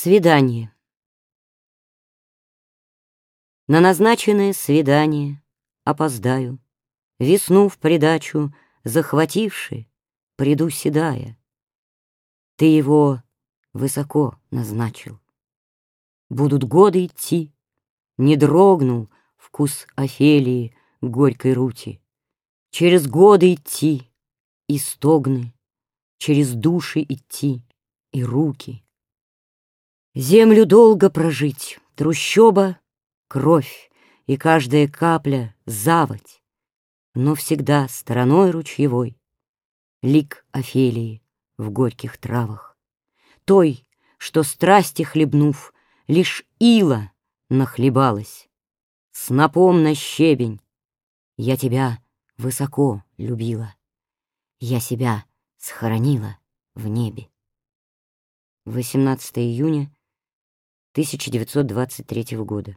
Свидание. На назначенное свидание опоздаю, Весну в придачу захвативши, приду седая. Ты его высоко назначил. Будут годы идти, не дрогнул вкус Офелии горькой рути. Через годы идти и стогны, через души идти и руки — Землю долго прожить, трущоба — кровь, И каждая капля — заводь, Но всегда стороной ручьевой Лик Офелии в горьких травах. Той, что страсти хлебнув, Лишь ила нахлебалась. Снопом на щебень Я тебя высоко любила, Я себя схоронила в небе. 18 июня 1923 года.